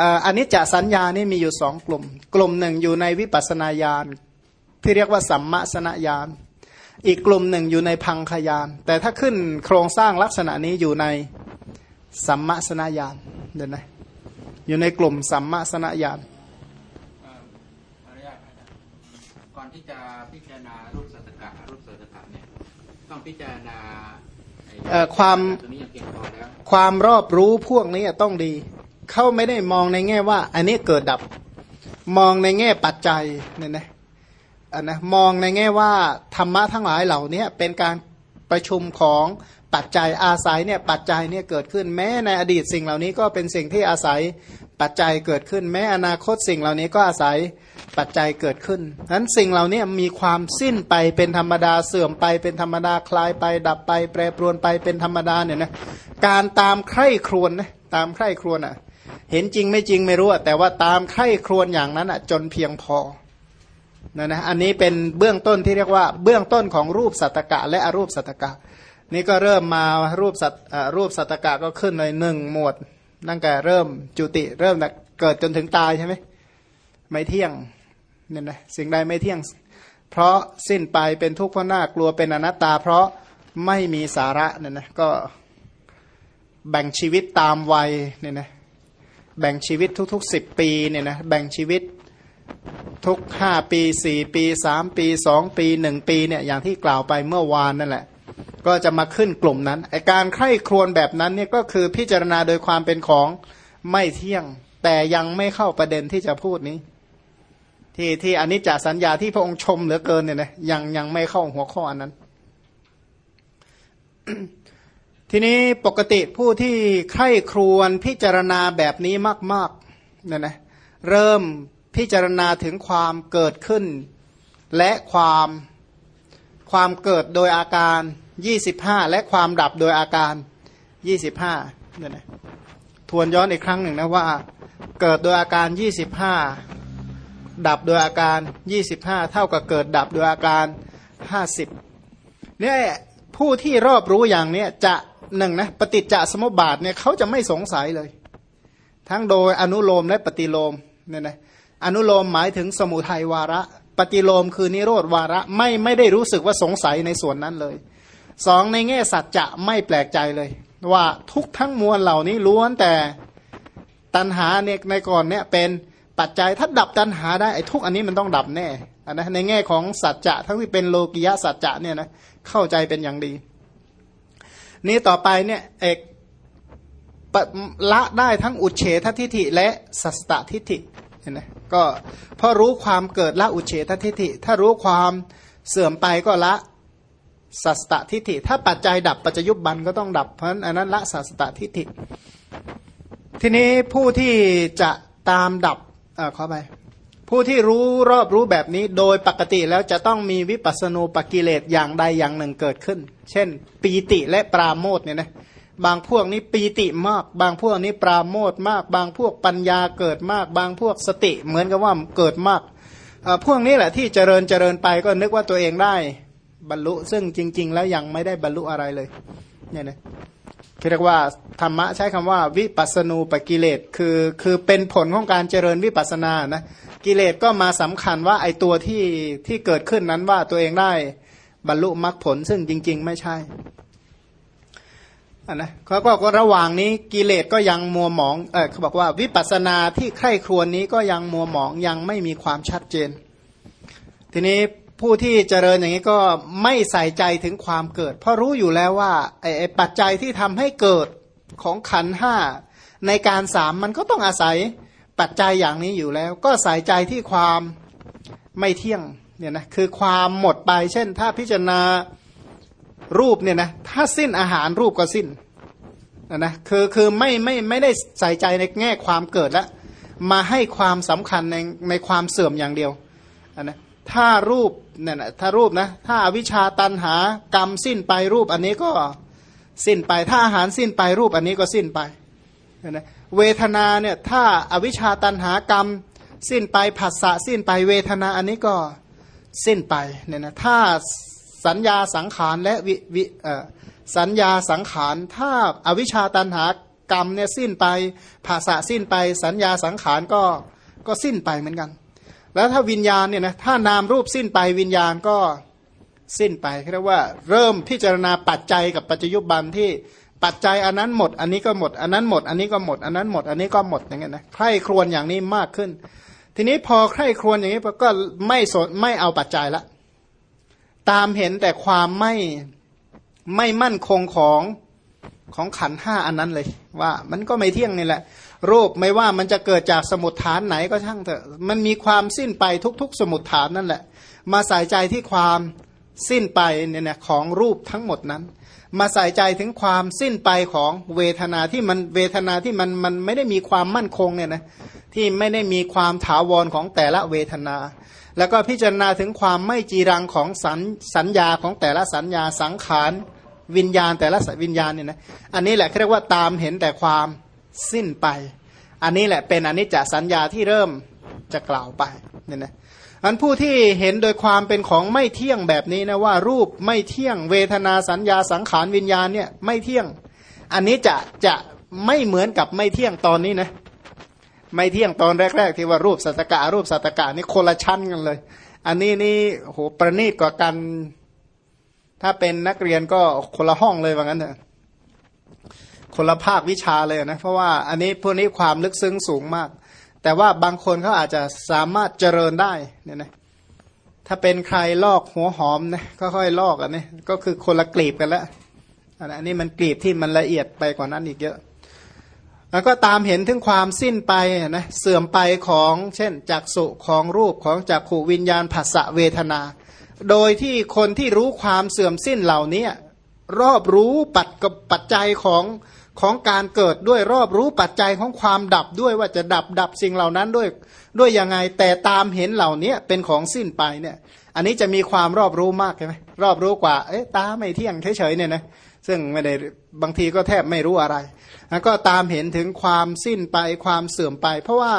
อ่าอันนี้จะสัญญานี่มีอยู่สองกลุ่ม กลุ่มหนึ่งอยู่ในวิปัสสนาญาณที่เรียกว่าสัมมาสนญาณอีกกลุ่มหนึ่งอยู่ในพังขยาน แต่ถ้าขึ้นโครงสร้างลักษณะนี้อยู่ในสัมมาสนญาณเดี๋ยวนะอยู่ในกลุ่มสัมมาสนญาณเอ่อขออนุญาตอาจารย์ก่อนที่จะพิจารณารูปสัตตกะรูปสัตตกะเนี่ยต้องพิจารณาไอ้เอ่อความตัวนี้อย่างเพียงพอแล้วความรอบรู้พวกนี้ต้องดี เขาไม่ได้มองในแง่ว่า อันนี้เกิดดับมองในแง่ปัจจัยเนี่ยนะอันนะมองในแง่ว่าธรรมะทั้งหลายเหล่านี้เป็นการประชุมของปัจจัยอาศัยเนี่ยปัจจัยเนี่ยเกิดขึ้นแม้ในอดีตสิ่งเหล่านี้ก็เป็นสิ่งที่อาศัยปัจจัยเกิดขึ้น แม้อนาคตสิ่งเหล่านี้ก็อาศัยปัจจัยเกิดขึ้นนั้นสิ่งเหล่านี้มีความสิ้นไปเป็นธรรมดาเสื่อมไปเป็นธรรมดาคลายไป ดับไป แปรปรวนไปเป็นธรรมดาเนี่ยนะการตามใคร่ครวญนะตามใคร่ครวญอะ เห็นจริงไม่จริงไม่รู้แต่ว่าตามใคร่ครวญอย่างนั้นอะจนเพียงพอนะนะอันนี้เป็นเบื้องต้นที่เรียกว่า เบื้องต้นของรูปสัตตกะ และอรูปสัตตกะ นี่ก็เริ่มมารูปสัตอ่ารูปสัตตกะก็ขึ้นเลยหนึ่งหมวดตั้งแต่เริ่มจุติเริ่มเกิดจนถึงตายใช่ไหมไม่เที่ยงเนี่ยนะสิ่งใดไม่เที่ยง เพราะสิ้นไปเป็นทุกข์เพราะหน้ากลัวเป็นอนัตตา เพราะไม่มีสาระเนี่ยนะก็แบ่งชีวิตตามวัยเนี่ยนะ แบ่งชีวิตทุกๆสิบปีเนี่ยนะแบ่งชีวิตทุกห้าปีสี่ปีสามปีสองปีหนึ่งปีเนี่ยอย่างที่กล่าวไปเมื่อวานนั่นแหละ ก็จะมาขึ้นกลุ่มนั้นไอการใคร่ครวญแบบนั้นเนี่ยก็คือพิจารณาโดยความเป็นของไม่เที่ยง แต่ยังไม่เข้าประเด็นที่จะพูดนี้ ที่ที่อนิจจสัญญาที่พระองค์ชมเหลือเกินเนี่ยนะยังยังไม่เข้าหัวข้ออันนั้น ทีนี้ปกติผู้ที่ใคร่ครวญพิจารณาแบบนี้มากๆเนี่ยนะเริ่มพิจารณาถึงความเกิดขึ้น และความความเกิดโดยอาการ 25 และความดับโดยอาการ 25เนี่ยนะทวนย้อนอีกครั้งหนึ่งนะว่า เกิดโดยอาการ 25 ดับโดยอาการ 25 เท่ากับเกิดดับโดยอาการ 50เนี่ยผู้ที่รอบรู้อย่างเนี้ยจะ หนึ่งนะปฏิจจสมุปบาทเนี่ยเขาจะไม่สงสัยเลย ทั้งโดยอนุโลมและปฏิโลมเนี่ยนะอนุโลมหมายถึงสมุทัยวาระ ปฏิโลมคือนิโรธวาระไม่ไม่ได้รู้สึกว่าสงสัยในส่วนนั้นเลยสองในแง่สัจจะไม่แปลกใจเลย ว่าทุกทั้งมวลเหล่านี้ล้วนแต่ตัณหาเนี่ยในก่อนเนี่ยเป็นปัจจัยถ้าดับตัณหาได้ไอ้ทุกอันนี้มันต้องดับแน่อันนะในแง่ของสัจจะทั้งที่เป็นโลกิยะสัจจะเนี่ยนะเข้าใจเป็นอย่างดี นี่ต่อไปเนี่ยเอกละได้ทั้งอุเฉททิฏฐิและสัสตทิฏฐิเห็นไหมก็พอรู้ความเกิดละอุเฉททิฏฐิ ถ้ารู้ความเสื่อมไปก็ละสัสตทิฏฐิ ถ้าปัจจัยดับปัจจยุบันก็ต้องดับเพราะนั้นอันนั้นละสัสตทิฏฐิ ทีนี้ผู้ที่จะตามดับเออขอไป ผู้ที่รู้รอบรู้แบบนี้โดยปกติแล้วจะต้องมีวิปัสสนูปกิเลสอย่างใดอย่างหนึ่งเกิดขึ้น เช่น ปีติและปราโมทเนี่ยนะบางพวกนี้ปีติมาก บางพวกนี้ปราโมทมาก บางพวกปัญญาเกิดมาก บางพวกสติเหมือนกับว่าเกิดมากพวกนี้แหละที่เจริญเจริญไปก็นึกว่าตัวเองได้บรรลุซึ่งจริง ๆ แล้วยังไม่ได้บรรลุอะไรเลยเนี่ยนะ เรียกว่าธรรมะใช้คำว่าวิปัสสนูปกิเลสคือคือเป็นผลของการเจริญวิปัสสนานะกิเลสก็มาสำคัญว่าไอตัวที่ที่เกิดขึ้นนั้นว่าตัวเองได้บรรลุมรรคผลซึ่งจริง ๆ ไม่ใช่อันนะเขาก็บอกว่าระหว่างนี้กิเลสก็ยังมัวหมองเออเขาบอกว่าวิปัสสนาที่ใคร่ครวญนี้ก็ยังมัวหมองยังไม่มีความชัดเจน ทีนี้ ผู้ที่เจริญอย่างนี้ก็ไม่ใส่ใจถึงความเกิด เพราะรู้อยู่แล้วว่าไอ้ปัจจัยที่ทำให้เกิดของขันห้าในการสามมันก็ต้องอาศัยปัจจัยอย่างนี้อยู่แล้ว ก็ใส่ใจที่ความไม่เที่ยงเนี่ยนะคือความหมดไป เช่น ถ้าพิจารณารูปเนี่ยนะถ้าสิ้นอาหารรูปก็สิ้นนะนะคือคือไม่ไม่ไม่ได้ใส่ใจในแง่ความเกิดแล้วมาให้ความสำคัญในในความเสื่อมอย่างเดียวนะถ้ารูป เนี่ยนะถ้ารูปนะ ถ้าอวิชชาตันหากรรมสิ้นไปรูปอันนี้ก็สิ้นไป ถ้าอาหารสิ้นไปรูปอันนี้ก็สิ้นไปนะเวทนาเนี่ยถ้าอวิชชาตันหากรรม สิ้นไปผัสสะสิ้นไปเวทนาอันนี้ก็สิ้นไปเนี่ยนะถ้าสัญญาสังขารและวิวิสัญญาสังขารถ้าอวิชชาตันหากกรรมเนี่ยสิ้นไปภาษาสิ้นไป สัญญาสังขารก็ก็สิ้นไปเหมือนกัน แล้วถ้าวิญญาณเนี่ยนะถ้านามรูปสิ้นไปวิญญาณก็สิ้นไปเรียกว่าเริ่มพิจารณาปัจจัยกับปัจจยุบันที่ปัจจัยอันนั้นหมด อันนี้ก็หมด อันนั้นหมด อันนี้ก็หมด อันนั้นหมด อันนี้ก็หมดอย่างเงี้ยนะใคร่ครวญอย่างนี้มากขึ้น ทีนี้พอใคร่ครวญอย่างนี้ก็ไม่สนไม่เอาปัจจัยละ ตามเห็นแต่ความไม่ไม่มั่นคงของของขันห้าอันนั้นเลย ว่ามันก็ไม่เที่ยงนี่แหละ รูปไม่ว่ามันจะเกิดจากสมุดฐานไหนก็ช่างเถอะ มันมีความสิ้นไปทุก ๆ สมุดฐานนั่นแหละ มาใส่ใจที่ความสิ้นไปเนี่ยนะของรูปทั้งหมดนั้น มาใส่ใจถึงความสิ้นไปของเวทนาที่มันเวทนาที่มันมันไม่ได้มีความมั่นคงเนี่ยนะที่ไม่ได้มีความถาวรของแต่ละเวทนา แล้วก็พิจารณาถึงความไม่จีรังของสัญสัญญาของแต่ละสัญญาสังขารวิญญาณแต่ละวิญญาณเนี่ยนะอันนี้แหละเรียกว่าตามเห็นแต่ความ สิ้นไป อันนี้แหละเป็นอนิจจสัญญาที่เริ่มจะกล่าวไปเนี่ยนะอันผู้ที่เห็นโดยความเป็นของไม่เที่ยงแบบนี้นะว่ารูปไม่เที่ยงเวทนาสัญญาสังขารวิญญาณเนี่ยไม่เที่ยง อันนี้จะจะไม่เหมือนกับไม่เที่ยงตอนนี้นะไม่เที่ยงตอนแรก ๆ ที่ว่ารูปสัตกะรูปสัตกะนี่คนละชั้นกันเลย อันนี้นี่โหประณีตกว่ากัน ถ้าเป็นนักเรียนก็คนละห้องเลยว่างั้นเถอะ คนละภาควิชาเลยนะ เพราะว่าอันนี้พวกนี้ความลึกซึ้งสูงมาก แต่ว่าบางคนเขาอาจจะสามารถเจริญได้เนี่ยนะถ้าเป็นใครลอกหัวหอมนะก็ค่อยลอกอันนี้ก็คือคนละกลีบกันแล้วอันนี้มันกลีบที่มันละเอียดไปกว่านั้นอีกเยอะแล้วก็ตามเห็นถึงความสิ้นไปนะเสื่อมไปของเช่นจักสุของรูปของจักขูวิญญาณผัสสะเวทนา โดยที่คนที่รู้ความเสื่อมสิ้นเหล่านี้รอบรู้ปัจกับปัจจัยของ ของการเกิดด้วยรอบรู้ปัจจัยของความดับด้วยว่าจะดับดับสิ่งเหล่านั้นด้วย ด้วยยังไงแต่ตามเห็นเหล่านี้เป็นของสิ้นไปเนี่ย อันนี้จะมีความรอบรู้มากใช่ไหมรอบรู้กว่า เอ๊ะตาไม่เที่ยงเฉยๆเนี่ยนะซึ่งไม่ได้บางทีก็แทบไม่รู้อะไรแล้วก็ตามเห็นถึงความสิ้นไปความเสื่อมไป เพราะว่า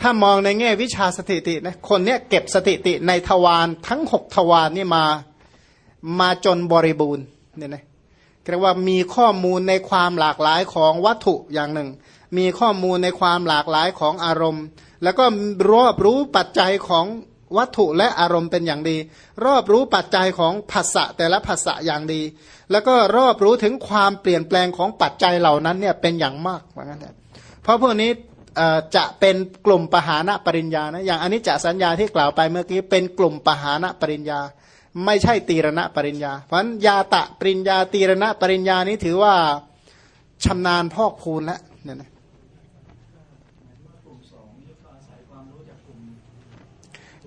ถ้ามองในแง่วิชาสถิตินะคนเนี้ยเก็บสถิติในทวารทั้งหกทวารนี่มามาจนบริบูรณ์เนี่ยนะ เรียกว่ามีข้อมูลในความหลากหลายของวัตถุอย่างหนึ่ง มีข้อมูลในความหลากหลายของอารมณ์ แล้วก็รอบรู้ปัจจัยของวัตถุและอารมณ์เป็นอย่างดี รอบรู้ปัจจัยของภาษะแต่ละภาษะอย่างดี แล้วก็รอบรู้ถึงความเปลี่ยนแปลงของปัจจัยเหล่านั้นเนี่ยเป็นอย่างมากว่างั้นเพราะพวกนี้จะเป็นกลุ่มปหานะปริญญานะอย่างอันนี้จะสัญญาที่กล่าวไปเมื่อกี้เป็นกลุ่มปหานะปริญญา ไม่ใช่ตีรณะปริญญา เพราะฉะนั้นยาตะปริญญาตีรณะปริญญานี้ถือว่าชำนาญพอกพูนแล้วเนี่ยนะ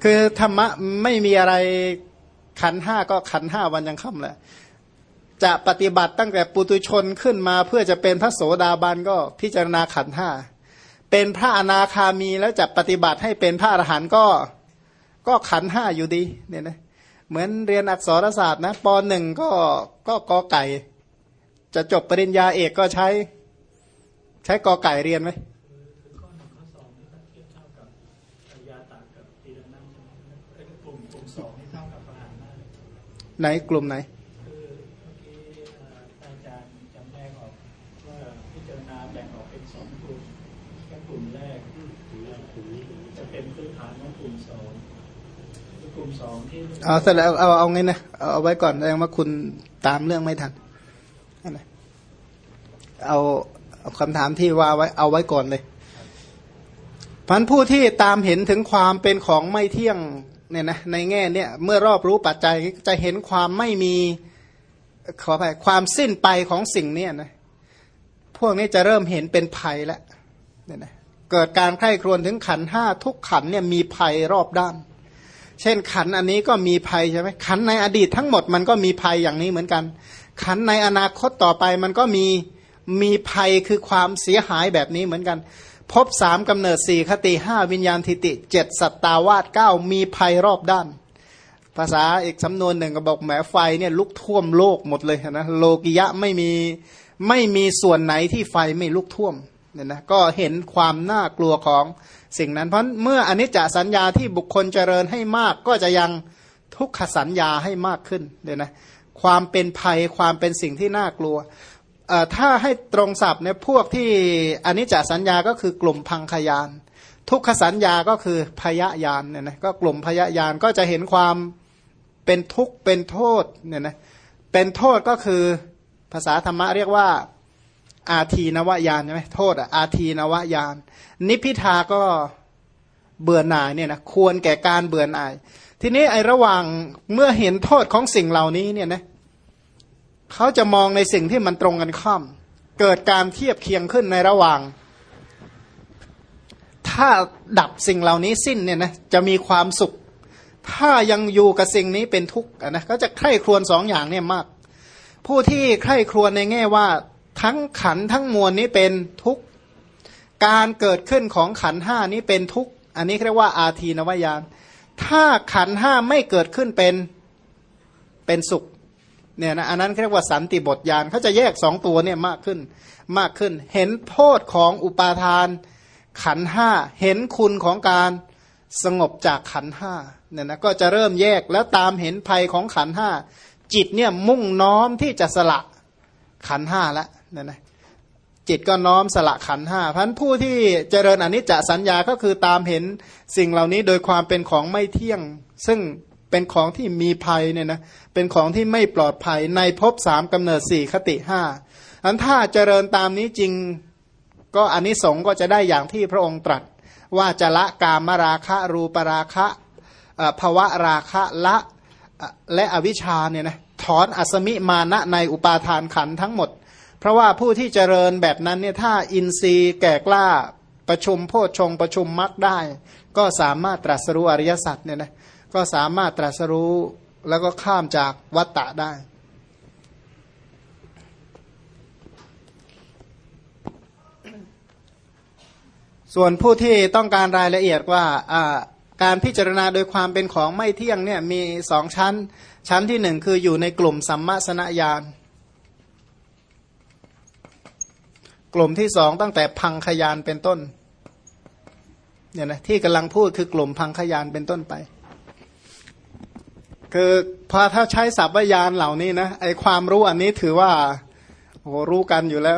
คือธรรมะไม่มีอะไรขันห้าก็ขันห้าวันยังค่ำแหละจะปฏิบัติตั้งแต่ปุตุชนขึ้นมาเพื่อจะเป็นพระโสดาบันก็พิจารณาขันห้าเป็นพระอนาคามีแล้วจะปฏิบัติให้เป็นพระอรหันต์ก็ ก็ขันห้าอยู่ดีเนี่ยนะ เหมือนเรียนอักษรศาสตร์นะปหนึ่งก็ก็กอไก่ จะจบปริญญาเอกก็ใช้ ใช้กอไก่เรียนไหมไหนกลุ่มไหน เอาเสร็จแล้วเอาเอาไงนะเอาเอาไว้ก่อนแสดงว่าคุณตามเรื่องไม่ทันเอาเอาคำถามที่ว่าไว้เอาไว้ก่อนเลยพันผู้ที่ตามเห็นถึงความเป็นของไม่เที่ยงเนี่ยนะในแง่เนี่ยเมื่อรอบรู้ปัจจัยจะเห็นความไม่มีขอไปความสิ้นไปของสิ่งเนี้นะพวกนี้จะเริ่มเห็นเป็นภัยแล้วเนี่ยนะเกิดการไข้ครวนถึงขันห้าทุกขันเนี่ยมีภัยรอบด้าน เช่นขันอันนี้ก็มีภัยใช่ไหมขันในอดีตทั้งหมดมันก็มีภัยอย่างนี้เหมือนกัน ขันในอนาคตต่อไปมันก็มีมีภัยคือความเสียหายแบบนี้เหมือนกันพบสามกำเนิดสี่คติห้าวิญญาณทิติเจ็ดสัตตาวาสเก้ามีภัยรอบด้าน ภาษาอีกสำนวนหนึ่งก็บอกแหมไฟเนี่ยลุกท่วมโลกหมดเลยนะโลกิยะไม่มีไม่มีส่วนไหนที่ไฟไม่ลุกท่วมเนี่ยนะก็เห็นความน่ากลัวของ สิ่งนั้น เพราะเมื่ออนิจจสัญญาที่บุคคลเจริญให้มากก็จะยังทุกขสัญญาให้มากขึ้นเดี๋ยนะความเป็นภัยความเป็นสิ่งที่น่ากลัวเอ่อถ้าให้ตรงศัพท์เนี่ยพวกที่อนิจจสัญญาก็คือกลุ่มพังขยาน ทุกขสัญญาก็คือพยายานเนี่ยนะก็กลุ่มพยายานก็จะเห็นความเป็นทุกข์เป็นโทษเนี่ยนะเป็นโทษก็คือภาษาธรรมะเรียกว่า อาทีนวายานใช่ไหมโทษอะอาทีนวายาน นิพิทาก็เบื่อหน่ายเนี่ยนะควรแก่การเบื่อหน่าย ทีนี้ไอ้ระหว่างเมื่อเห็นโทษของสิ่งเหล่านี้เนี่ยนะเขาจะมองในสิ่งที่มันตรงกันข้าม เกิดการเทียบเคียงขึ้นในระหว่าง ถ้าดับสิ่งเหล่านี้สิ้นเนี่ยนะจะมีความสุข ถ้ายังอยู่กับสิ่งนี้เป็นทุกข์นะก็จะใคร่ครวญสองอย่างเนี่ยมาก ผู้ที่ใคร่ครวญในแง่ว่า ทั้งขันทั้งมวลนี้เป็นทุกข์ การเกิดขึ้นของขันห้านี้เป็นทุกข์ อันนี้เรียกว่าอาทีนวายานถ้าขันห้าไม่เกิดขึ้นเป็นเป็นสุขเนี่ยนะอันนั้นเรียกว่าสันติบทยานเขาจะแยกสองตัวเนี่ยมากขึ้นมากขึ้น เห็นโทษของอุปาทาน ขันห้าเห็นคุณของการสงบจากขันห้าเนี่ยนะก็จะเริ่มแยกแล้วตามเห็นภัยของขันห้าจิตเนี่ยมุ่งน้อมที่จะสละขันห้าล้ว นี่ยนะจิตก็น้อมสละขันห้าพันผู้ที่เจริญอนิจจสัญญาก็คือตามเห็นสิ่งเหล่านี้โดยความเป็นของไม่เที่ยง ซึ่งเป็นของที่มีภัยเนี่ยนะเป็นของที่ไม่ปลอดภัยในภพสามกำเนิดสี่คติห้าอันถ้าเจริญตามนี้จริงก็อนนิสงส์ก็จะได้อย่างที่พระองค์ตรัส ว่าจะละกามราคะรูปราคะภวะราคะละและอวิชชาเนี่ยนะถอนอสมิมานะในอุปาทานขันทั้งหมด ราะว่าผู้ที่เจริญแบบนั้นเนี่ยถ้าอินทรีย์แก่กล้าประชุมโพชฌงประชุมมรรคได้ ก็สามารถตรัสรู้อริยสัจเนี่ยนะก็สามารถตรัสรู้แล้วก็ข้ามจากวัตตะได้ ส่วนผู้ที่ต้องการรายละเอียดว่าการพิจารณาโดยความเป็นของไม่เที่ยงเนี่ยมีสองชั้น ชั้นที่หนึ่งคืออยู่ในกลุ่มสัมมาสนญาณ กลุ่มที่สองตั้งแต่พังขยานเป็นต้นเนี่ยนะที่กำลังพูดคือกลุ่มพังขยานเป็นต้นไป คือพอถ้าใช้ศัพท์ยานเหล่านี้นะไอความรู้อันนี้ถือว่าโหรู้กันอยู่แล้ว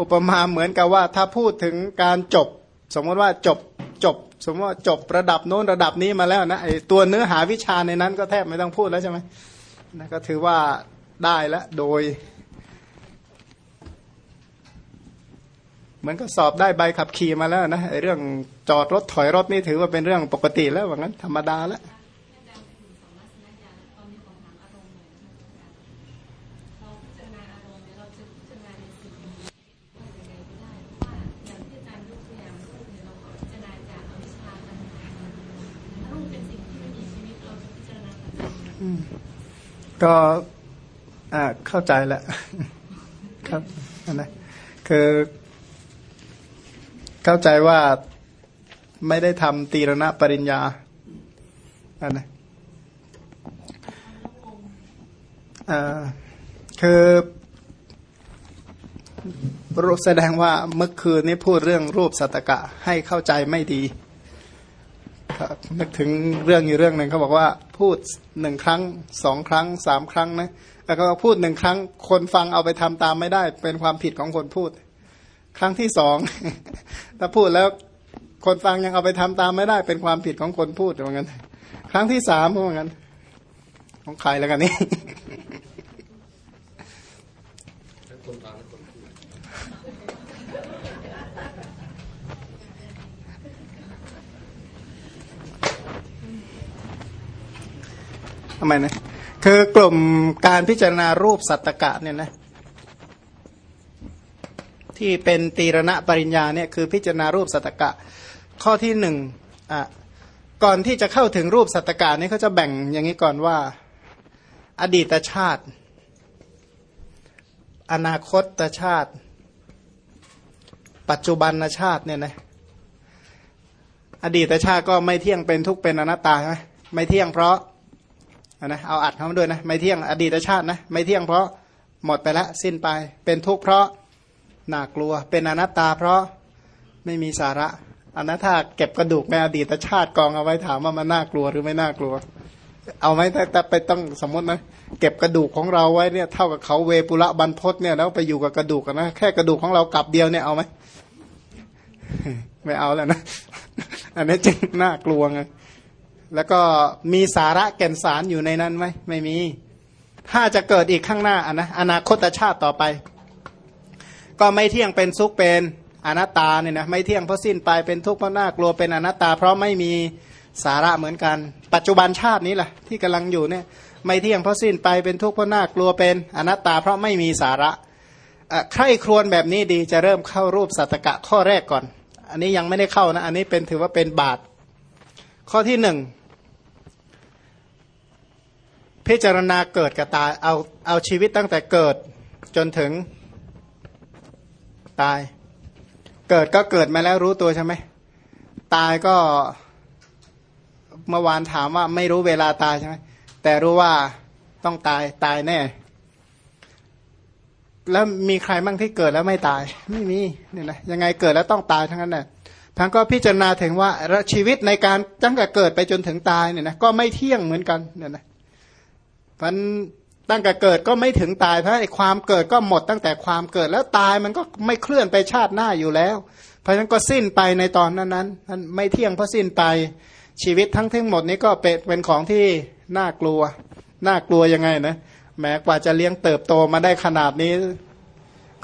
อุปมาเหมือนกับว่า ถ้าพูดถึงการจบ สมมติว่าจบจบ สมมติว่าจบระดับโน้นระดับนี้มาแล้วนะไอตัวเนื้อหาวิชาในนั้นก็แทบไม่ต้องพูดแล้วใช่ไหมนะก็ถือว่าได้แล้วโดย มันก็สอบได้ใบขับขี่มาแล้วนะไอเรื่องจอดรถถอยรถนี่ถือว่าเป็นเรื่องปกติแล้วว่างั้นธรรมดาแล้วก็เข้าใจแล้วครับนะคือ เข้าใจว่าไม่ได้ทำตีรณะปริญญาอันนะคือรูปแสดงว่าเมื่อคืนนี้พูดเรื่องรูปสัตกะให้เข้าใจไม่ดีนึกถึงเรื่องอยู่เรื่องหนึ่งเขาบอกว่าพูดหนึ่งครั้งสองครั้งสามครั้งนะแล้วก็พูดหนึ่งครั้ง คนฟังเอาไปทำตามไม่ได้ เป็นความผิดของคนพูด ครั้งที่สองถ้าพูดแล้วคนฟังยังเอาไปทำตามไม่ได้เป็นความผิดของคนพูดเหมือนกันครั้งที่สามเหมือนกันของใครแล้วกันนี่ทำไมนะคือกลุ่มการพิจารณารูปสัตตกะเนี่ยนะ ที่เป็นตีรณะปริญญาเนี่ยคือพิจารณารูปสัตกะ ข้อที่หนึ่งอะก่อนที่จะเข้าถึงรูปสัตกะนี่เขาจะแบ่งอย่างนี้ก่อนว่า อดีตชาติ อนาคตชาติ ปัจจุบันชาติเนี่ยนะอดีตชาติก็ไม่เที่ยงเป็นทุกเป็นอนัตตาใช่ไหมไม่เที่ยงเพราะนะเอาอัดเขามาด้วยนะไม่เที่ยงอดีตชาตินะไม่เที่ยงเพราะหมดไปแล้วสิ้นไป เป็นทุกข์เพราะ น่ากลัว เป็นอนัตตาเพราะไม่มีสาระอันนั้นถ้าเก็บกระดูกในอดีตชาติกองเอาไว้ถามว่ามันน่ากลัวหรือไม่น่ากลัว เอาไหมถ้าถ้าไปต้องสมมตินะเก็บกระดูกของเราไว้เนี่ยเท่ากับเขาเวปุระบรรพศเนี่ยแล้วไปอยู่กับกระดูกนะแค่กระดูกของเรากลับเดียวเนี่ยเอาไหมไม่เอาแล้วนะ อันนี้จึงน่ากลัวไงแล้วก็มีสาระแก่นสารอยู่ในนั้นไหมไม่มี ถ้าจะเกิดอีกข้างหน้าอะนะอนาคตชาติต่อไป ก็ไม่เที่ยงเป็นสุขเป็นอนัตตาเนี่ยนะไม่เที่ยงเพราะสิ้นไปเป็นทุกข์เพราะน่ากลัวเป็นอนัตตา เพราะไม่มีสาระเหมือนกัน ปัจจุบันชาตินี้แหละที่กำลังอยู่เนี่ยไม่เที่ยงเพราะสิ้นไปเป็นทุกข์เพราะน่ากลัวเป็นอนัตตา เพราะไม่มีสาระใครครวญแบบนี้ดีจะเริ่มเข้ารูปสัตกะข้อแรกก่อน อันนี้ยังไม่ได้เข้านะอันนี้เป็นถือว่าเป็นบาทข้อที่หนึ่งพิจารณาเกิดกับตายเอาเอาชีวิตตั้งแต่เกิดจนถึง ตาย เกิดก็เกิดมาแล้วรู้ตัวใช่ไหมตายก็เมื่อวานถามว่าไม่รู้เวลาตายใช่ไหมแต่รู้ว่าต้องตายตายแน่ แล้วมีใครบ้างที่เกิดแล้วไม่ตาย ไม่มีเนี่ยนะยังไงเกิดแล้วต้องตายทั้งนั้นแหละทั้งก็พิจารณาถึงว่าชีวิตในการตั้งแต่เกิดไปจนถึงตายเนี่ยนะก็ไม่เที่ยงเหมือนกันเนี่ยนะมัน ตั้งแต่เกิดก็ไม่ถึงตายเพราะไอ้ความเกิดก็หมดตั้งแต่ความเกิดแล้วตายมันก็ไม่เคลื่อนไปชาติหน้าอยู่แล้ว เพราะฉะนั้นก็สิ้นไปในตอนนั้นนั้นมันไม่เที่ยงเพราะสิ้นไปชีวิตทั้งทั้งหมดนี้ก็เป็นเป็นของที่น่ากลัว น่ากลัวยังไงนะแม้กว่าจะเลี้ยงเติบโตมาได้ขนาดนี้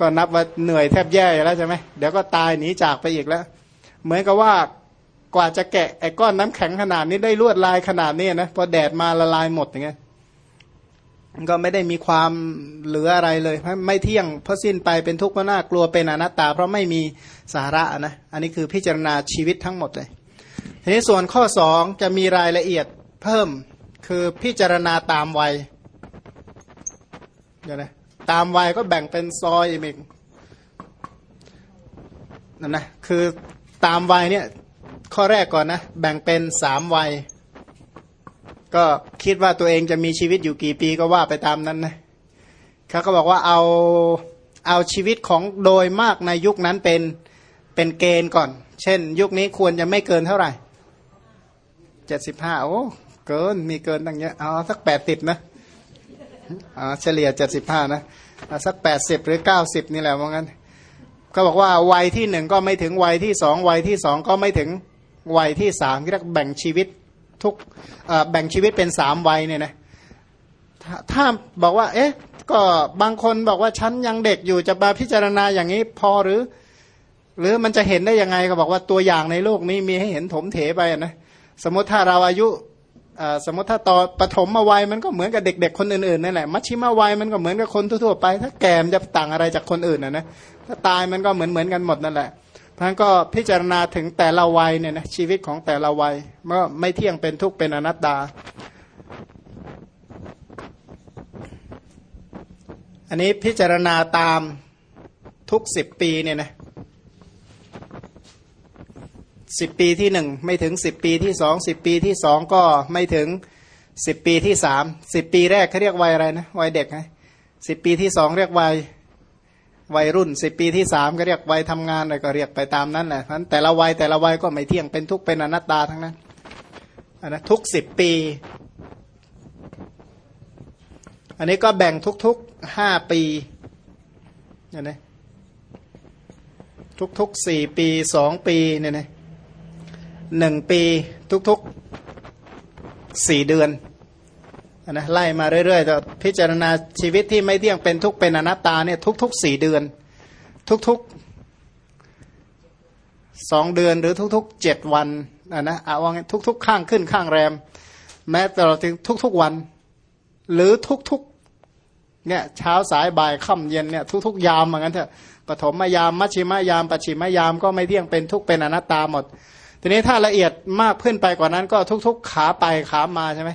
ก็นับว่าเหนื่อยแทบแย่แล้วใช่ไหมเดี๋ยวก็ตายหนีจากไปอีกแล้ว เหมือนกับว่ากว่าจะแกะไอ้ก้อนน้ำแข็งขนาดนี้ได้ลวดลายขนาดนี้นะพอแดดมาละลายหมดอย่างเงี้ย ก็ไม่ได้มีความเหลืออะไรเลยไม่เที่ยงเพราะสิ้นไปเป็นทุกข์เพราะน่ากลัวเป็นอนัตตา เพราะไม่มีสาระนะอันนี้คือพิจารณาชีวิตทั้งหมดเลยทีนี้ส่วนข้อสองจะมีรายละเอียดเพิ่มคือพิจารณาตามวัยเดี๋ยวนะตามวัยก็แบ่งเป็นซอยอีกนั่นนะคือตามวัยเนี่ยข้อแรกก่อนนะแบ่งเป็นสามวัย ก็คิดว่าตัวเองจะมีชีวิตอยู่กี่ปีก็ว่าไปตามนั้นนะเขาก็บอกว่าเอาเอาชีวิตของโดยมากในยุคนั้นเป็นเป็นเกณฑ์ก่อน เช่น ยุคนี้ควรจะไม่เกินเท่าไหร่เจ็ดสิบห้าโอ้เกินมีเกินตั้งเยอะเอาสักแปดติดนะอ๋อเฉลี่ยเจ็ดสิบห้านะสักแปดสิบหรือเก้าสิบนี่แหละว่างั้นก็บอกว่าวัยที่หนึ่งก็ไม่ถึงวัยที่สองวัยที่สองก็ไม่ถึงวัยที่สามที่เรียกแบ่งชีวิต ทุกแบ่งชีวิตเป็นสามวัยเนี่ยนะถ้าบอกว่า เอ๊ะ ก็บางคนบอกว่าฉันยังเด็กอยู่จะมาพิจารณาอย่างนี้พอหรือ หรือมันจะเห็นได้ยังไงก็บอกว่าตัวอย่างในโลกนี้มีให้เห็นถมเถไปนะสมมติถ้าเราอายุสมมติถ้าต่อปฐมมาวัยมันก็เหมือนกับเด็ก ๆ คนอื่นๆนั่นแหละมัชชิมาวัยมันก็เหมือนกับคนทั่วๆไป ถ้าแก่มจะต่างอะไรจากคนอื่นนะนะถ้าตายมันก็เหมือนเหมือนกันหมดนั่นแหละ พราะก็พิจารณาถึงแต่ละวัยเนี่ยนะชีวิตของแต่ละวัยเมื่อไม่เที่ยงเป็นทุกข์เป็นอนัตตา อันนี้พิจารณาตามทุกสิบปีเนี่ยนะสิบปีที่หนึ่งไม่ถึงสิบปีที่สองสิบปีที่สองก็ไม่ถึงสิบปีที่สามสิบปีแรกเขาเรียกวัยอะไรนะวัยเด็กไงสิบปีที่สองเรียกวัย วัยรุ่นสิปีที่สามก็เรียกวัยทำงานอะไรก็เรียกไปตามนั้นแหละนั้นแต่ละวัยแต่ละวัยก็ไม่เที่ยงเป็นทุกเป็นอนัตตาทั้งนั้นนนะทุกสิบปี อันนี้ก็แบ่งทุกๆห้าปีเนี่ยนะทุกๆสี่ปีสองปีเนี่ยนะหนึ่งปีทุกๆสี่เดือน นะไล่มาเรื่อยๆแต่พิจารณาชีวิตที่ไม่เที่ยงเป็นทุกเป็นอนัตตาเนี่ยทุกๆสี่เดือน ทุกๆสองเดือนหรือทุกๆเจ็ดวันนะนะเอาว่าทุกๆ ข้างขึ้นข้างแรม แม้ตลอดถึงทุกๆวัน หรือทุกๆเนี่ยเช้าสายบ่ายค่ำเย็นเนี่ยทุกๆ ยามเหมือนกันเถอะปฐมมยามมัชชิมยามปัจฉิมยามก็ไม่เที่ยงเป็นทุกเป็นอนัตตาหมด ทีนี้ถ้าละเอียดมากขึ้นไปกว่านั้นก็ทุก ๆ ขาไปขามาใช่ไหม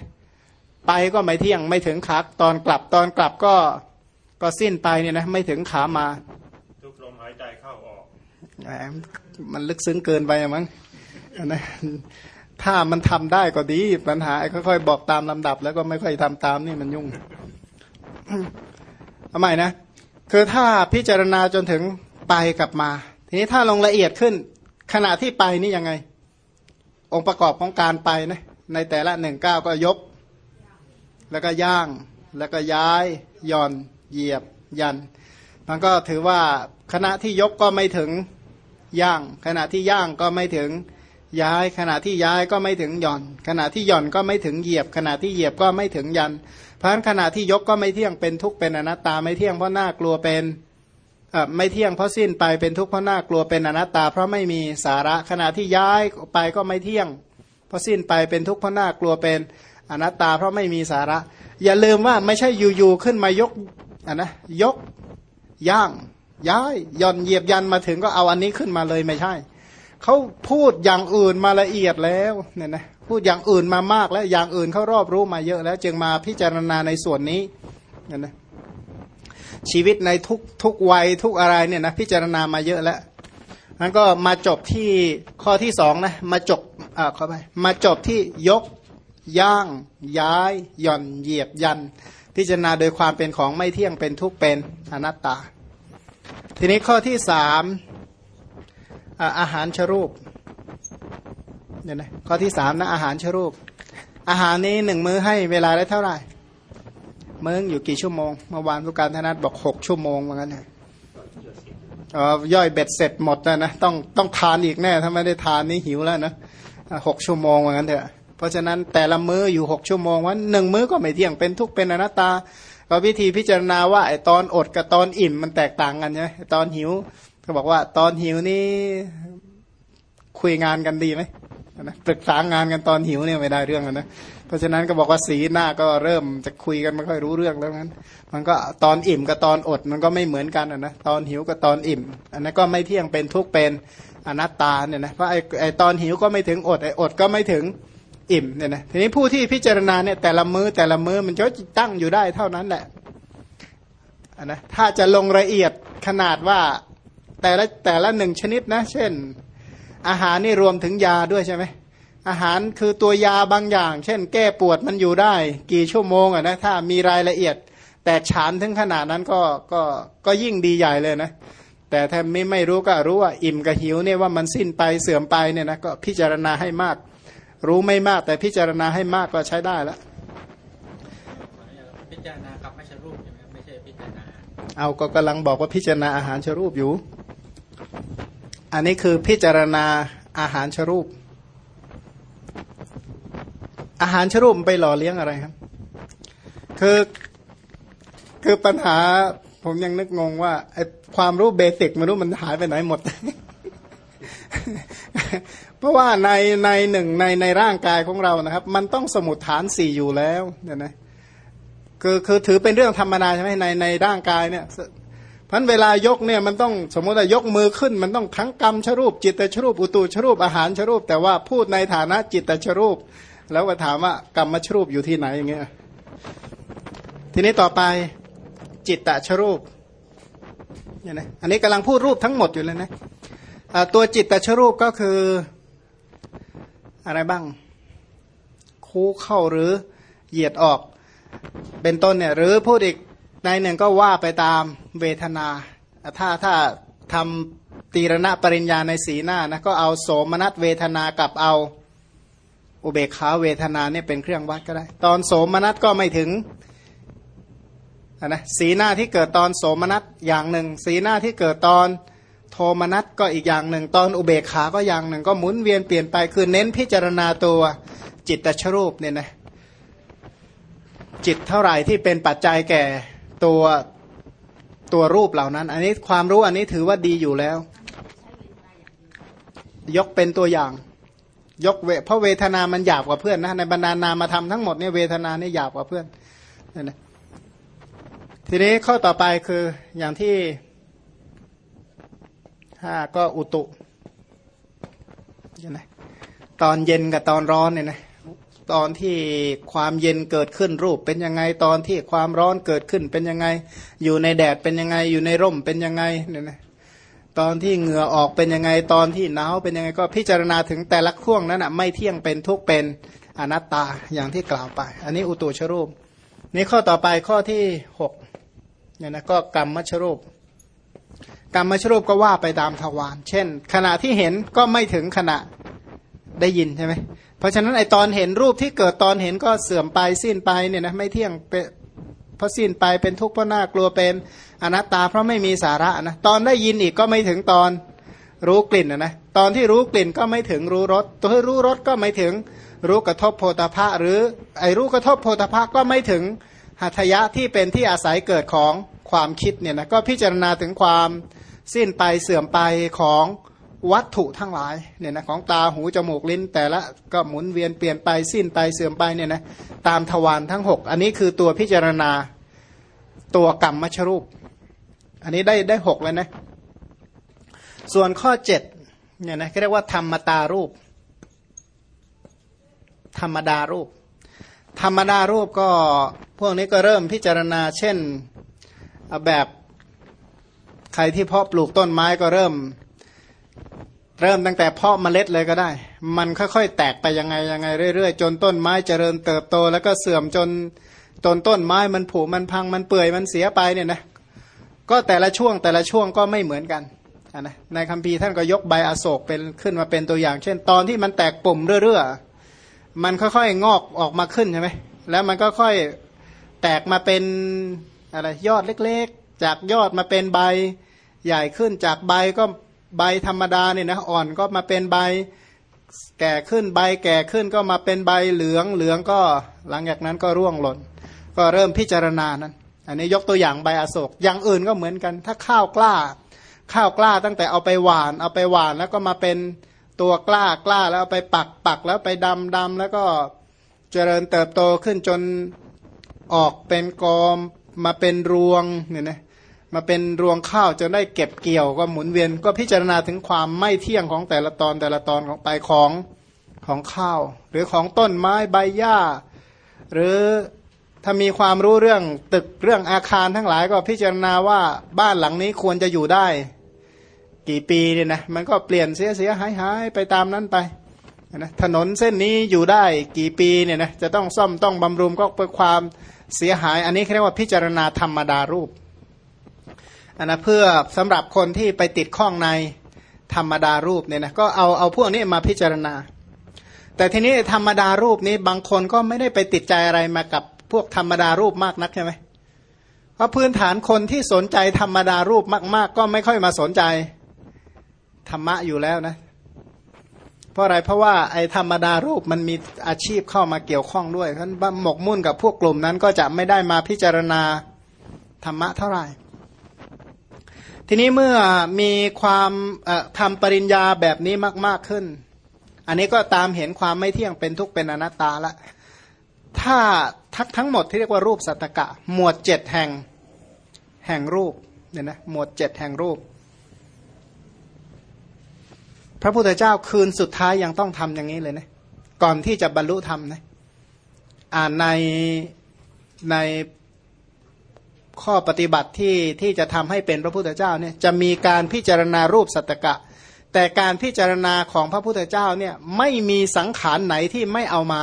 ไปก็ไม่เที่ยงไม่ถึงขาตอนกลับตอนกลับก็ก็สิ้นไปเนี่ยนะไม่ถึงขามา ทุกลมหายใจเข้าออกมันลึกซึ้งเกินไปมั้งนะถ้ามันทำได้ก็ดีปัญหาค่อยๆบอกตามลำดับ แล้วก็ไม่ค่อยทำตามนี่มันยุ่งทำไมนะคือถ้าพิจารณาจนถึงไปกลับมา ทีนี้ถ้าลงละเอียดขึ้น ขณะที่ไปนี่ยังไง องค์ประกอบของการไปนะในแต่ละหนึ่งก้าวก็ยก แล้วก็ย่าง แล้วก็ย้ายย่อน เหยียบ ยัน มันก็ถือว่าขณะที่ยกก็ไม่ถึงย่าง ขณะที่ย่างก็ไม่ถึงย้าย ขณะที่ย้ายก็ไม่ถึงหย่อน ขณะที่หย่อนก็ไม่ถึงเหยียบ ขณะที่เหยียบก็ไม่ถึงยัน เพราะฉะนั้นขณะที่ยกก็ไม่เที่ยงเป็นทุกข์เป็นอนัตตาไม่เที่ยงเพราะน่ากลัวเป็นไม่เที่ยงเพราะสิ้นไปเป็นทุกข์เพราะน่ากลัวเป็นอนัตตา เพราะไม่มีสาระขณะที่ย้ายไปก็ไม่เที่ยงเพราะสิ้นไปเป็นทุกข์เพราะน่ากลัวเป็น อนัตตาเพราะไม่มีสาระ อย่าลืมว่าไม่ใช่อยู่ๆขึ้นมายกอะนะยกย่าง ย้ายย่อนเหยียบยันมาถึงก็เอาอันนี้ขึ้นมาเลยไม่ใช่เขาพูดอย่างอื่นมาละเอียดแล้วเนี่ยนะพูดอย่างอื่นมามากแล้วอย่างอื่นเขารอบรู้มาเยอะแล้ว จึงมาพิจารณาในส่วนนี้เนี่ยนะชีวิตในทุกทุกวัยทุกอะไรเนี่ยนะพิจารณามาเยอะแล้วนั้นก็มาจบที่ข้อที่สองนะมาจบอ่าเข้าไปมาจบที่ยก ย่าง ย้าย หย่อนเหยียบยัน พิจารณาโดยความเป็นของไม่เที่ยงเป็นทุกเป็นอนัตตา ทีนี้ข้อที่สามอาหารชรูปเนี่ยนะข้อที่สามนะอาหารชรูป อาหารนี้หนึ่งมื้อให้เวลาได้เท่าไหร่มื้ออยู่กี่ชั่วโมงเมื่อวานผู้การธนัทบอกหกชั่วโมงเหมือนกันเนี่ย่อยเบ็ดเสร็จหมดแล้วนะต้องต้องทานอีกแน่ถ้าไม่ได้ทานนี่หิวแล้วนะหกชั่วโมงเหมือนกันเถอะ ราะฉะนั้นแต่ละมื้ออยู่หกชั่วโมงวันหนึ่งมื้อก็ไม่เที่ยงเป็นทุกเป็นอนัตตาก็วิธีพิจารณาว่าไอตอนอดกับตอนอิ่มมันแตกต่างกันใช่ไหมตอนหิวก็บอกว่าตอนหิวนี่คุยงานกันดีไหมนะปรึกษางานกันตอนหิวเนี่ยไม่ได้เรื่องนะเพราะฉะนั้นก็บอกว่าสีหน้าก็เริ่มจะคุยกันไม่ค่อยรู้เรื่องแล้วนั้น มันก็ตอนอิ่มกับตอนอดมันก็ไม่เหมือนกันนะตอนหิวกับตอนอิ่ม อันนั้นก็ไม่เที่ยงเป็นทุกเป็นอนัตตาเนี่ยนะเพราะไอ้ไอตอนหิวก็ไม่ถึงอดไอ้อดก็ไม่ถึง อิ่มเนี่ยนะทีนี้ผู้ที่พิจารณาเนี่ยแต่ละมือ้อแต่ละมื้อมันจะตั้งอยู่ได้เท่านั้นแหละนะถ้าจะลงละเอียดขนาดว่าแต่ละแต่ละหนึ่งชนิดนะ เช่น อาหารนี่รวมถึงยาด้วยใช่ไหมอาหารคือตัวยาบางอย่าง เช่น แก้ปวดมันอยู่ได้ กี่ชั่วโมงอะนะถ้ามีรายละเอียด แต่ฉานถึงขนาดนั้นก็ก็ก็ยิ่งดีใหญ่เลยนะแต่ถ้าไม่ไม่รู้ก็รู้ว่าอิ่มกับหิวเนี่ยว่ามันสิ้นไปเสื่อมไปเนี่ยนะก็พิจารณาให้มาก รู้ไม่มากแต่พิจารณาให้มากก็ใช้ได้แล้วพิจารณากับไม่ใช่รูปใช่ไหมไม่ใช่พิจารณาเอาก็กำลังบอกว่าพิจารณาอาหารชรูปอยู่ อันนี้คือพิจารณาอาหารชรูป อาหารชรูปไปหล่อเลี้ยงอะไรครับ คือคือปัญหาผมยังนึกงงว่าไอความรู้เบสิกไม่รู้มันหายไปไหนหมด เพราะว่าในในหนึ่งในในร่างกายของเรานะครับ มันต้องสมุดฐานสี่อยู่แล้วเนี่ยนะคือคือถือเป็นเรื่องธรรมดาใช่ไหมในในร่างกายเนี่ยพันเวลายกเนี่ยมันต้องสมมติว่ายกมือขึ้น มันต้องทั้งกรรมชรูป จิตตชรูป อุตูชรูปอาหารชรูป แต่ว่าพูดในฐานะจิตตชรูป แล้วก็ถามว่ากรรมชรูปอยู่ที่ไหนอย่างเงี้ยทีนี้ต่อไปจิตตชรูปเนี่ยนะอันนี้กำลังพูดรูปทั้งหมดอยู่เลยนะ ตัวจิตตชรูปก็คืออะไรบ้าง คู่เข้าหรือเหยียดออก เป็นต้นเนี่ยหรือพูดอีกในหนึ่งก็ว่าไปตามเวทนา ถ้าถ้าทำตีรณะปริญญาในสีหน้านะก็เอาโสมนัสเวทนากับเอาอุเบกขาเวทนาเนี่ยเป็นเครื่องวัดก็ได้ ตอนโสมนัสก็ไม่ถึงนะสีหน้าที่เกิดตอนโสมนัสอย่างหนึ่ง สีหน้าที่เกิดตอน โทมนัสก็อีกอย่างหนึ่ง ตอนอุเบกขาก็อย่างหนึ่ง ก็หมุนเวียนเปลี่ยนไปคือเน้นพิจารณาตัวจิตตชรูปเนี่ยนะจิตเท่าไหร่ที่เป็นปัจจัยแก่ตัวตัวรูปเหล่านั้น อันนี้ความรู้อันนี้ถือว่าดีอยู่แล้ว ยกเป็นตัวอย่าง ยกเวเพราะเวทนามันหยาบกว่าเพื่อนนะในบรรดานามาทำทั้งหมดเนี่ยเวทนาเนี่ยหยาบกว่าเพื่อนนี่นะทีนี้ข้อต่อไปคืออย่างที่ ห้าก็อุตุนะตอนเย็นกับตอนร้อนเนี่ยนะตอนที่ความเย็นเกิดขึ้นรูปเป็นยังไงตอนที่ความร้อนเกิดขึ้นเป็นยังไง อยู่ในแดดเป็นยังไงอยู่ในร่มเป็นยังไงเนี่ยนะตอนที่เหงื่อออกเป็นยังไงตอนที่หนาวเป็นยังไงก็พิจารณาถึงแต่ละช่วงนั้นอะไม่เที่ยงเป็นทุกเป็นอนัตตาอย่างที่กล่าวไป อันนี้อุตุชรูป นี่ข้อต่อไปข้อที่หกเนี่ยนะก็กรรมมชรูป กรรมชรูปก็ว่าไปตามทวารเช่น ขณะที่เห็นก็ไม่ถึงขณะได้ยินใช่ไหมเพราะฉะนั้นไอตอนเห็นรูปที่เกิดตอนเห็นก็เสื่อมไปสิ้นไปเนี่ยนะไม่เที่ยงเพราะสิ้นไปเป็นทุกข์เพราะน่ากลัวเป็นอนัตตาเพราะไม่มีสาระนะตอนได้ยินอีกก็ไม่ถึงตอนรู้กลิ่นนะนะตอนที่รู้กลิ่นก็ไม่ถึงรู้รสตัวรู้รสก็ไม่ถึงรู้กระทบโพธาภะหรือไอรู้กระทบโพธาภะก็ไม่ถึงหัตถยะที่เป็นที่อาศัยเกิดของ ความคิดเนี่ยนะก็พิจารณาถึงความสิ้นไปเสื่อมไปของวัตถุทั้งหลายเนี่ยนะของตาหูจมูกลิ้นแต่ละก็หมุนเวียนเปลี่ยนไปสิ้นไปเสื่อมไปเนี่ยนะตามทวารทั้ง 6 อันนี้คือตัวพิจารณาตัวกรรมมชรูป อันนี้ได้ได้หกแล้วนะ ส่วนข้อเจ็ดเนี่ยนะเรียกว่าธรรมตารูป ธรรมดารูป ธรรมดารูปก็พวกนี้ก็เริ่มพิจารณาเช่น แบบใครที่เพาะปลูกต้นไม้ก็เริ่ม เริ่มตั้งแต่เพาะเมล็ดเลยก็ได้ มันค่อยๆ แตกไปยังไงยังไงเรื่อยๆ จนต้นไม้เจริญเติบโต แล้วก็เสื่อมจนจนต้นไม้มันผุมันพังมันเปื่อยมันเสียไปเนี่ยนะก็แต่ละช่วงแต่ละช่วงก็ไม่เหมือนกันนะในคัมภีร์ท่านก็ยกใบอโศกเป็นขึ้นมาเป็นตัวอย่าง เช่น ตอนที่มันแตกปุ่มเรื่อยๆมันค่อยๆงอกออกมาขึ้นใช่ไหมแล้วมันก็ค่อยแตกมาเป็น อะไรยอดเล็กๆ จากยอดมาเป็นใบใหญ่ขึ้นจากใบก็ใบธรรมดาเนี่ยนะอ่อนก็มาเป็นใบแก่ขึ้นใบแก่ขึ้นก็มาเป็นใบเหลืองเหลืองก็หลังจากนั้นก็ร่วงหล่น ก็เริ่มพิจารณานั้นอันนี้ยกตัวอย่างใบอโศกอย่างอื่นก็เหมือนกัน ถ้าข้าวกล้า ข้าวกล้าตั้งแต่เอาไปหวาน เอาไปหวานแล้วก็มาเป็นตัวกล้ากล้าแล้วเอาไปปักปักแล้วไปดำดำแล้วก็เจริญเติบโตขึ้นจนออกเป็นกอม มาเป็นรวงเนี่ยนะมาเป็นรวงข้าวจนได้เก็บเกี่ยวก็หมุนเวียนก็พิจารณาถึงความไม่เที่ยงของแต่ละตอนแต่ละตอนของไปของของข้าว หรือของต้นไม้ใบหญ้า หรือถ้ามีความรู้เรื่องตึกเรื่องอาคารทั้งหลายก็พิจารณาว่าบ้านหลังนี้ควรจะอยู่ได้ กี่ปีเนี่ยนะมันก็เปลี่ยนเสียเสียหายหายไปตามนั้นไปนะถนนเส้นนี้อยู่ได้กี่ปีเนี่ยนะจะต้องซ่อมต้องบำรุงก็เพื่อความ เสียหายอันนี้เรียกว่าพิจารณาธรรมดารูปอันนะเพื่อสำหรับคนที่ไปติดข้องในธรรมดารูปเนี่ยนะก็เอาเอาพวกนี้มาพิจารณา แต่ทีนี้ธรรมดารูปนี้บางคนก็ไม่ได้ไปติดใจอะไรมากับพวกธรรมดารูปมากนักใช่ไหมเพราะพื้นฐานคนที่สนใจธรรมดารูปมาก ๆ ก็ไม่ค่อยมาสนใจธรรมะอยู่แล้วนะ เพราะอะไรเพราะว่าไอ้ธรรมดารูปมันมีอาชีพเข้ามาเกี่ยวข้องด้วยท่านหมกมุ่นกับพวกกลุ่มนั้นก็จะไม่ได้มาพิจารณาธรรมะเท่าไหร่ ทีนี้เมื่อมีความทำปริญญาแบบนี้มาก ๆขึ้น อันนี้ก็ตามเห็นความไม่เที่ยงเป็นทุกข์เป็นอนัตตาละถ้าทักทั้งหมดที่เรียกว่ารูปสัตตกะ หมวดเจ็ดแห่งแห่งรูปเนี่ยนะหมวดเจ็ดแห่งรูป พระพุทธเจ้าคืนสุดท้ายยังต้องทำอย่างนี้เลยนะก่อนที่จะบรรลุธรรมนะอ่านในในข้อปฏิบัติที่ที่จะทำให้เป็นพระพุทธเจ้าเนี่ยจะมีการพิจารณารูปสัตตกะ แต่การพิจารณาของพระพุทธเจ้าเนี่ยไม่มีสังขารไหนที่ไม่เอามา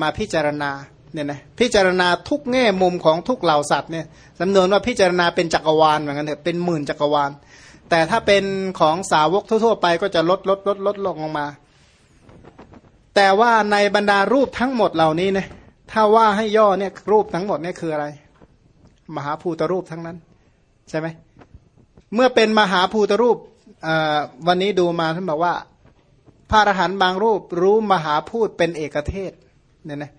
มาพิจารณาเนี่ยนะพิจารณาทุกแง่มุมของทุกเหล่าสัตว์เนี่ยจำนวนว่าพิจารณาเป็นจักรวาลเหมือนกันเถอะเป็นหมื่นจักรวาล แต่ถ้าเป็นของสาวกทั่วๆไปก็จะลดลดลดลดลงลงมา แต่ว่าในบรรดารูปทั้งหมดเหล่านี้เนี่ยถ้าว่าให้ย่อเนี่ยรูปทั้งหมดเนี่ยคืออะไร มหาภูตรูปทั้งนั้น ใช่ไหมเมื่อเป็นมหาภูตรูปวันนี้ดูมาท่านบอกว่า พระอรหันต์บางรูปรู้มหาพูดเป็นเอกเทศเนี่ยนะ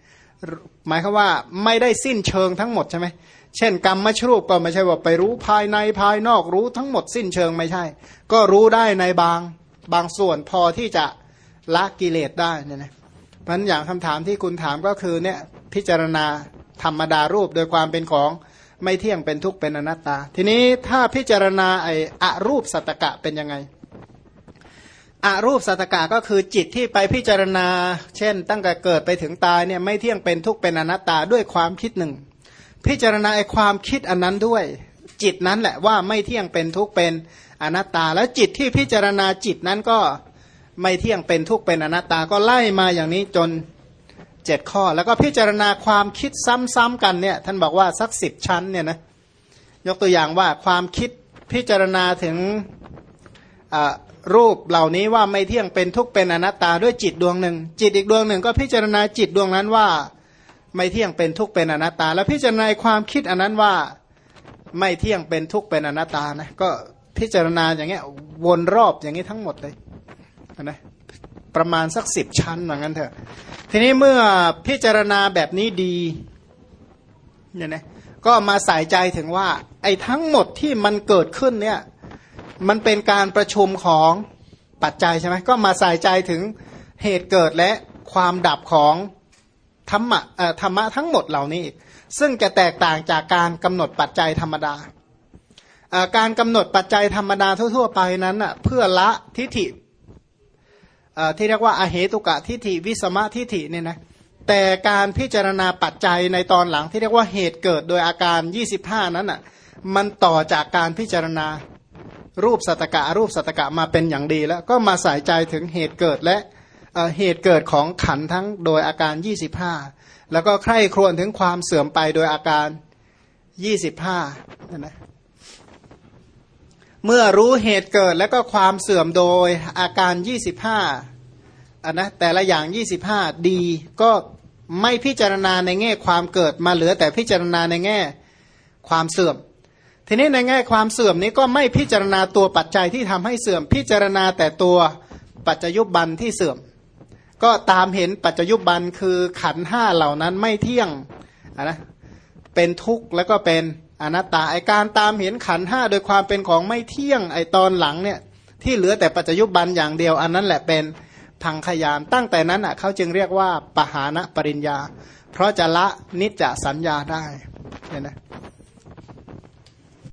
หมายคือว่าไม่ได้สิ้นเชิงทั้งหมดใช่ไหม เช่นกรรมมชรูปก็ไม่ใช่ว่าไปรู้ภายในภายนอกรู้ทั้งหมดสิ้นเชิงไม่ใช่ ก็รู้ได้ในบางบางส่วนพอที่จะละกิเลสได้เนี่ยนะเพราะนั่นอย่างคำถามที่คุณถามก็คือเนี่ยพิจารณาธรรมดารูปโดยความเป็นของไม่เที่ยงเป็นทุกข์เป็นอนัตตา ทีนี้ถ้าพิจารณาไอ้อรูปสัตตกะเป็นยังไงอรูปสัตกะก็คือจิตที่ไปพิจารณา เช่น ตั้งแต่เกิดไปถึงตายเนี่ยไม่เที่ยงเป็นทุกข์เป็นอนัตตาด้วยความคิดหนึ่ง พิจารณาไอความคิดอันนั้นด้วย จิตนั้นแหละว่าไม่เที่ยงเป็นทุกข์เป็นอนัตตา แล้วจิตที่พิจารณาจิตนั้นก็ไม่เที่ยงเป็นทุกข์เป็นอนัตตาก็ไล่มาอย่างนี้จนเจ็ดข้อ แล้วก็พิจารณาความคิดซ้ำๆกันเนี่ยท่านบอกว่าสักสิบชั้นเนี่ยนะยกตัวอย่างว่าความคิดพิจารณาถึงรูปเหล่านี้ว่าไม่เที่ยงเป็นทุกข์เป็นอนัตตาด้วยจิตดวงหนึ่ง จิตอีกดวงหนึ่งก็พิจารณาจิตดวงนั้นว่า ไม่เที่ยงเป็นทุกข์เป็นอนัตตา แล้วพิจารณาความคิดอันนั้นว่าไม่เที่ยงเป็นทุกข์เป็นอนัตตานะก็พิจารณาอย่างเงี้ยวนรอบอย่างนี้ทั้งหมดเลยนะประมาณสักสิบชั้นเหมือนกันเถอะ ทีนี้เมื่อพิจารณาแบบนี้ดีเนี่ยนะก็มาใส่ใจถึงว่า ไอ้ทั้งหมดที่มันเกิดขึ้นเนี่ยมันเป็นการประชุมของปัจจัยใช่ไหมก็มาใส่ใจถึงเหตุเกิดและความดับของ ธรรมะธรรมะทั้งหมดเหล่านี้ ซึ่งจะแตกต่างจากการกำหนดปัจจัยธรรมดา การกำหนดปัจจัยธรรมดาทั่ว ๆ ไปนั้นเพื่อละทิฏฐิที่เรียกว่าอาเหตุกะทิฏฐิวิสมะทิฏฐิเนี่ยนะแต่การพิจารณาปัจจัยในตอนหลังที่เรียกว่าเหตุเกิดโดยอาการ 25 นั้นอะมันต่อจากการพิจารณารูปสัตกะรูปสัตกะมาเป็นอย่างดีแล้วก็มาใส่ใจถึงเหตุเกิดและ เหตุเกิดของขันทั้งโดยอาการ 25 แล้วก็ใคร่ครวญถึงความเสื่อมไปโดยอาการ 25นะเมื่อรู้เหตุเกิดและก็ความเสื่อมโดยอาการ 25อันนะแต่ละอย่าง 25 ดีก็ไม่พิจารณาในแง่ความเกิดมาเหลือแต่พิจารณาในแง่ความเสื่อม ทีนี้ในแง่ความเสื่อมนี้ก็ไม่พิจารณาตัวปัจจัยที่ทำให้เสื่อมพิจารณาแต่ตัวปัจจยุบันที่เสื่อม ก็ตามเห็นปัจจยุบันคือขันห้าเหล่านั้นไม่เที่ยงนะเป็นทุกข์แล้วก็เป็นอนัตตาไอการตามเห็นขันห้าโดยความเป็นของไม่เที่ยงไอตอนหลังเนี่ยที่เหลือแต่ปัจจยุบันอย่างเดียวอันนั้นแหละเป็นพังขยานตั้งแต่นั้นอะเขาจึงเรียกว่าปหานะปริญญา เพราะจะละนิจจสัญญาได้เห็นไหม